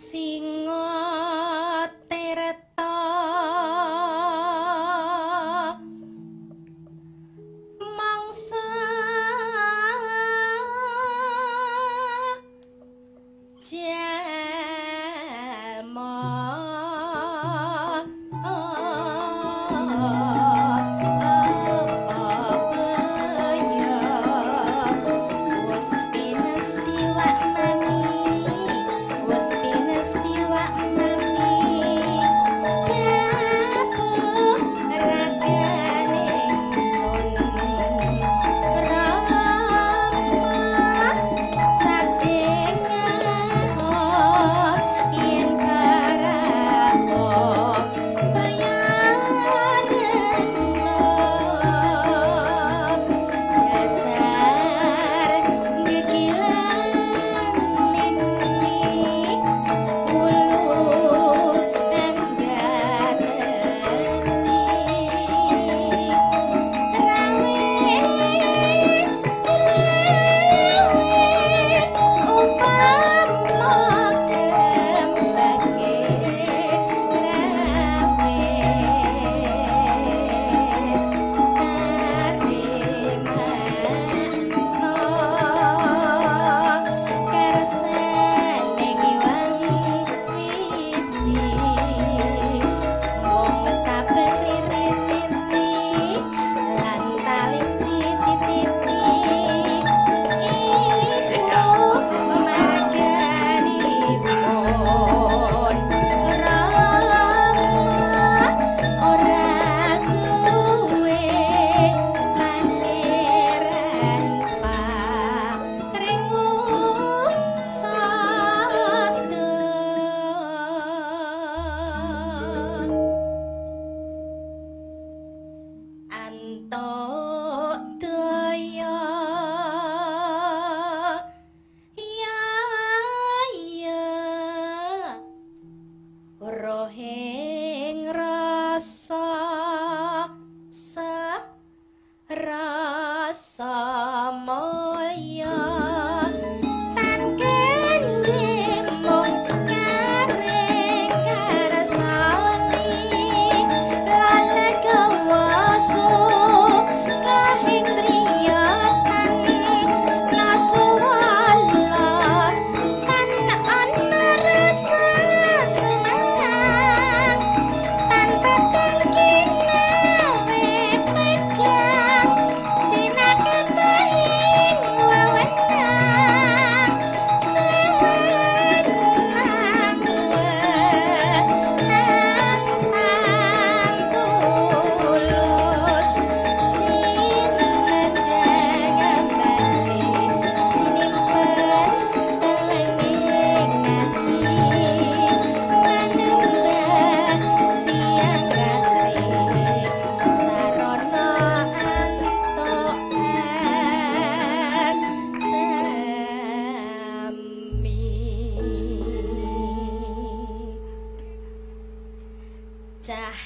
Singotertok mangsa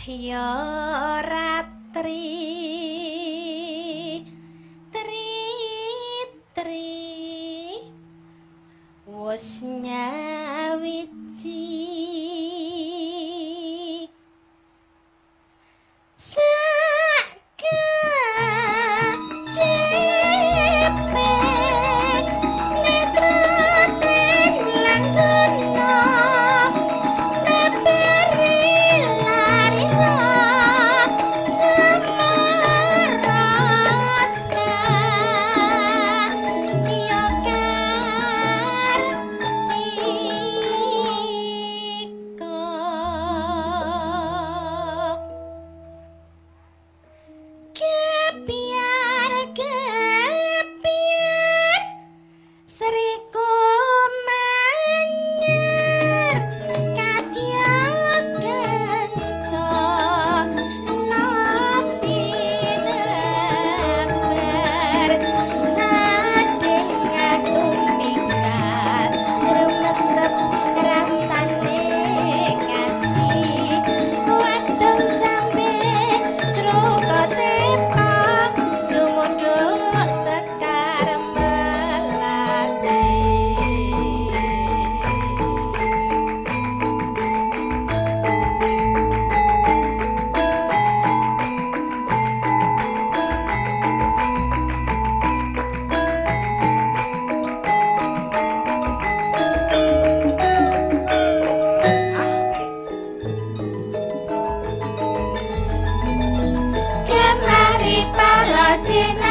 ya ratri tri tri wis Jenna.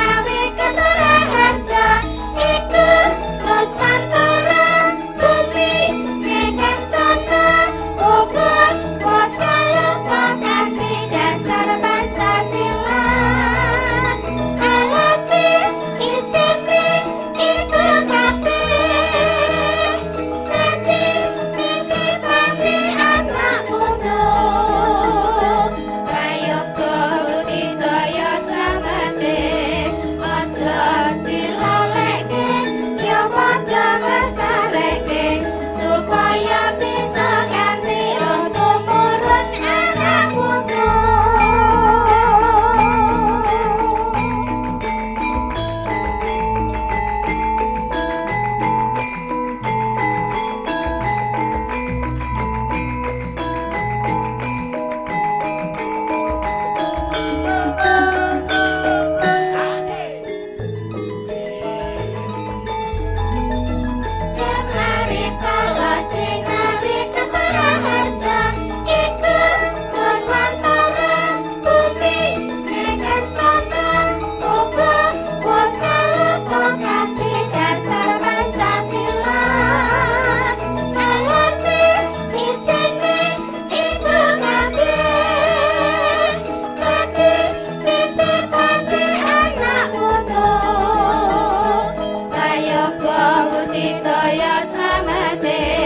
तया समते